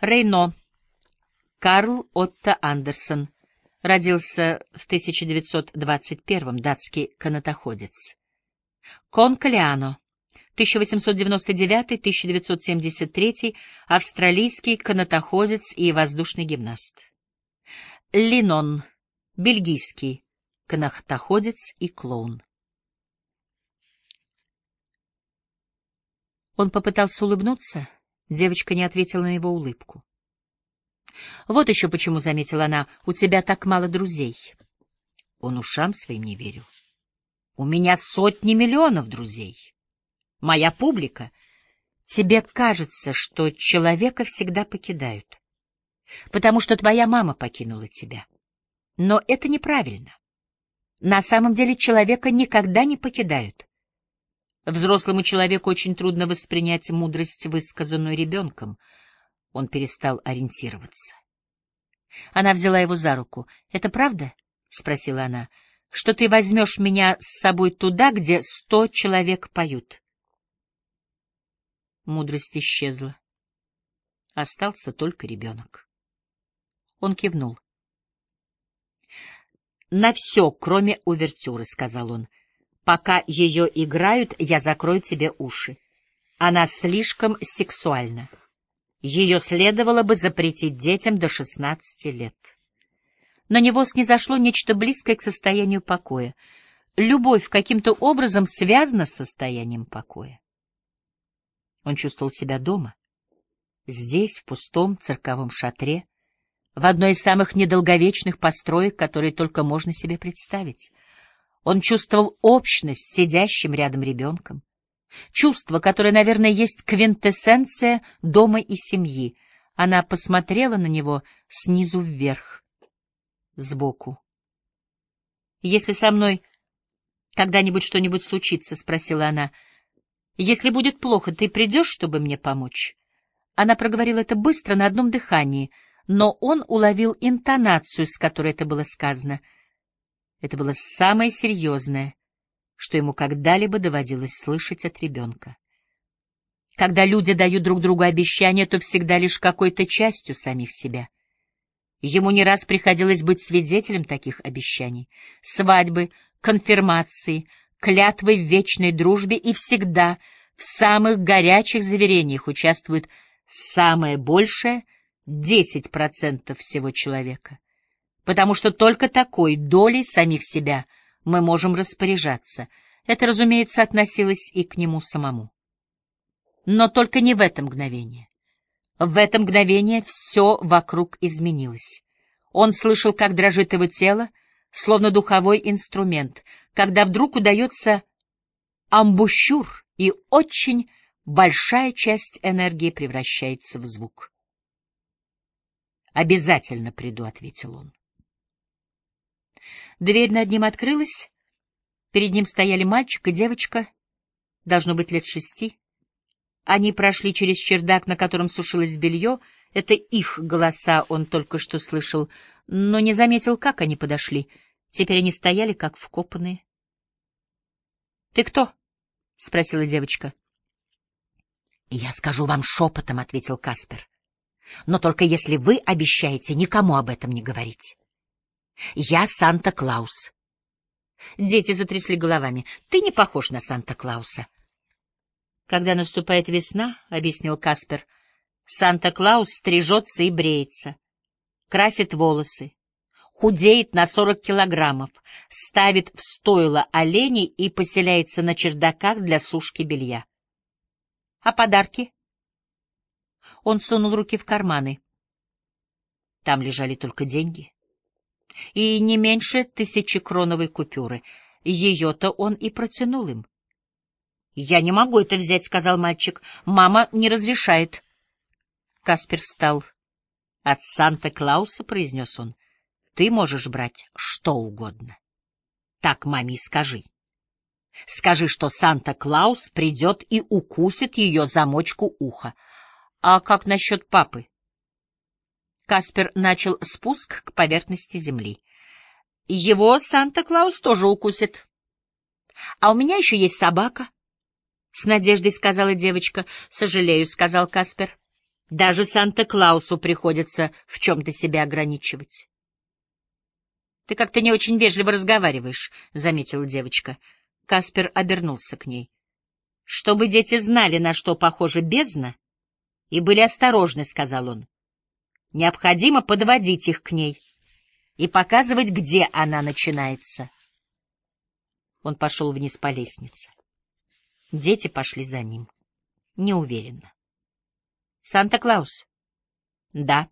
Рейно. Карл Отто Андерсон. Родился в 1921 датский канатоходец. Конкалиано. 1899-1973, австралийский канатоходец и воздушный гимнаст. Линон, бельгийский канатоходец и клоун. Он попытался улыбнуться, девочка не ответила на его улыбку. «Вот еще почему, — заметила она, — у тебя так мало друзей». Он ушам своим не верил. «У меня сотни миллионов друзей. Моя публика. Тебе кажется, что человека всегда покидают, потому что твоя мама покинула тебя. Но это неправильно. На самом деле человека никогда не покидают. Взрослому человеку очень трудно воспринять мудрость, высказанную ребенком. Он перестал ориентироваться. Она взяла его за руку. — Это правда? — спросила она. — Что ты возьмешь меня с собой туда, где сто человек поют? Мудрость исчезла. Остался только ребенок. Он кивнул. — На все, кроме увертюры, — сказал он. — Пока ее играют, я закрою тебе уши. Она слишком сексуальна. Ее следовало бы запретить детям до шестнадцати лет. На него снизошло нечто близкое к состоянию покоя. Любовь каким-то образом связана с состоянием покоя. Он чувствовал себя дома, здесь, в пустом цирковом шатре, в одной из самых недолговечных построек, которые только можно себе представить — он чувствовал общность с сидящим рядом ребенком. Чувство, которое, наверное, есть квинтэссенция дома и семьи. Она посмотрела на него снизу вверх, сбоку. «Если со мной когда-нибудь что-нибудь случится?» — спросила она. «Если будет плохо, ты придешь, чтобы мне помочь?» Она проговорила это быстро, на одном дыхании, но он уловил интонацию, с которой это было сказано — это было самое серьезное, что ему когда-либо доводилось слышать от ребенка. Когда люди дают друг другу обещания, то всегда лишь какой-то частью самих себя. Ему не раз приходилось быть свидетелем таких обещаний. Свадьбы, конфирмации, клятвы в вечной дружбе и всегда в самых горячих заверениях участвует самое большее — 10% всего человека потому что только такой долей самих себя мы можем распоряжаться. Это, разумеется, относилось и к нему самому. Но только не в это мгновение. В это мгновение все вокруг изменилось. Он слышал, как дрожит его тело, словно духовой инструмент, когда вдруг удается амбушюр, и очень большая часть энергии превращается в звук. «Обязательно приду», — ответил он. Дверь над ним открылась. Перед ним стояли мальчик и девочка, должно быть лет шести. Они прошли через чердак, на котором сушилось белье. Это их голоса он только что слышал, но не заметил, как они подошли. Теперь они стояли, как вкопанные. — Ты кто? — спросила девочка. — Я скажу вам шепотом, — ответил Каспер. — Но только если вы обещаете никому об этом не говорить. Я Санта-Клаус. Дети затрясли головами. Ты не похож на Санта-Клауса. Когда наступает весна, — объяснил Каспер, — Санта-Клаус стрижется и бреется, красит волосы, худеет на сорок килограммов, ставит в стойло оленей и поселяется на чердаках для сушки белья. А подарки? Он сунул руки в карманы. Там лежали только деньги и не меньше тысячекроновой купюры. Ее-то он и протянул им. — Я не могу это взять, — сказал мальчик. — Мама не разрешает. Каспер встал. — От Санта-Клауса, — произнес он, — ты можешь брать что угодно. Так маме и скажи. Скажи, что Санта-Клаус придет и укусит ее замочку уха. А как насчет папы? Каспер начал спуск к поверхности земли. Его Санта-Клаус тоже укусит. — А у меня еще есть собака. — С надеждой сказала девочка. — Сожалею, — сказал Каспер. Даже Санта-Клаусу приходится в чем-то себя ограничивать. — Ты как-то не очень вежливо разговариваешь, — заметила девочка. Каспер обернулся к ней. — Чтобы дети знали, на что похожа бездна, и были осторожны, — сказал он. — Необходимо подводить их к ней и показывать, где она начинается. Он пошел вниз по лестнице. Дети пошли за ним. Неуверенно. Санта-Клаус. Да.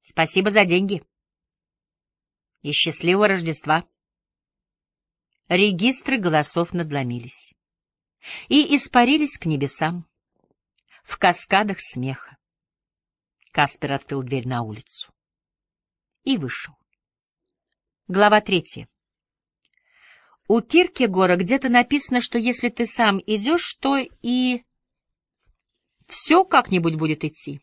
Спасибо за деньги. И счастливого Рождества. Регистры голосов надломились и испарились к небесам в каскадах смеха. Каспер открыл дверь на улицу и вышел. Глава третья. У Киркегора где-то написано, что если ты сам идешь, то и все как-нибудь будет идти.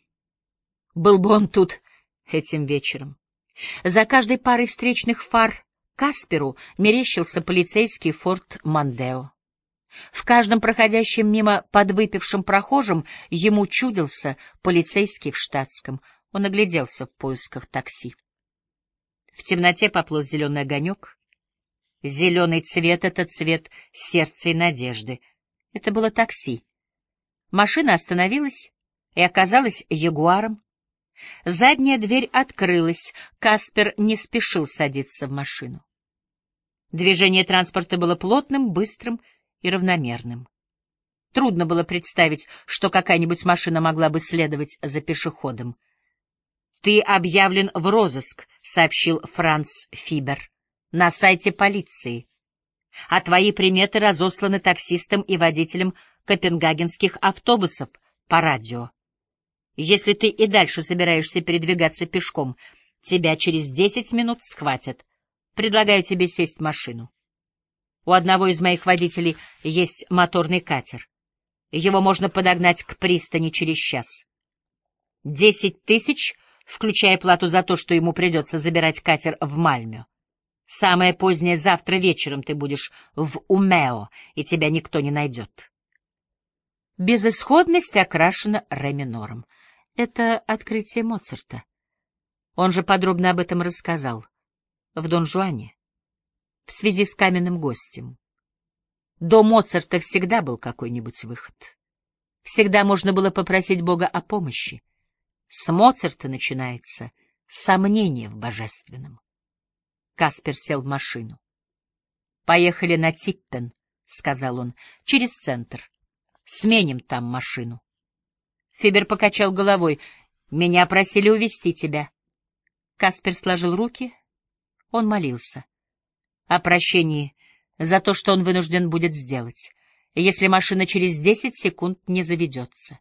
Был бы он тут этим вечером. За каждой парой встречных фар Касперу мерещился полицейский форт Мандео. В каждом проходящем мимо подвыпившем прохожем ему чудился полицейский в штатском. Он огляделся в поисках такси. В темноте поплыл зеленый огонек. Зеленый цвет — это цвет сердца и надежды. Это было такси. Машина остановилась и оказалась ягуаром. Задняя дверь открылась, Каспер не спешил садиться в машину. Движение транспорта было плотным, быстрым и равномерным. Трудно было представить, что какая-нибудь машина могла бы следовать за пешеходом. «Ты объявлен в розыск», — сообщил Франц Фибер, — «на сайте полиции. А твои приметы разосланы таксистам и водителям копенгагенских автобусов по радио. Если ты и дальше собираешься передвигаться пешком, тебя через десять минут схватят. Предлагаю тебе сесть в машину. У одного из моих водителей есть моторный катер. Его можно подогнать к пристани через час. Десять тысяч, включая плату за то, что ему придется забирать катер в Мальмё. Самое позднее завтра вечером ты будешь в Умео, и тебя никто не найдет. Безысходность окрашена ре минором. Это открытие Моцарта. Он же подробно об этом рассказал. В Дон Жуане. В связи с каменным гостем. До Моцарта всегда был какой-нибудь выход. Всегда можно было попросить Бога о помощи. С Моцарта начинается сомнение в божественном. Каспер сел в машину. «Поехали на Типпен», — сказал он, — «через центр. Сменим там машину». Фибер покачал головой. «Меня просили увести тебя». Каспер сложил руки. Он молился. О прощении за то, что он вынужден будет сделать, если машина через десять секунд не заведется.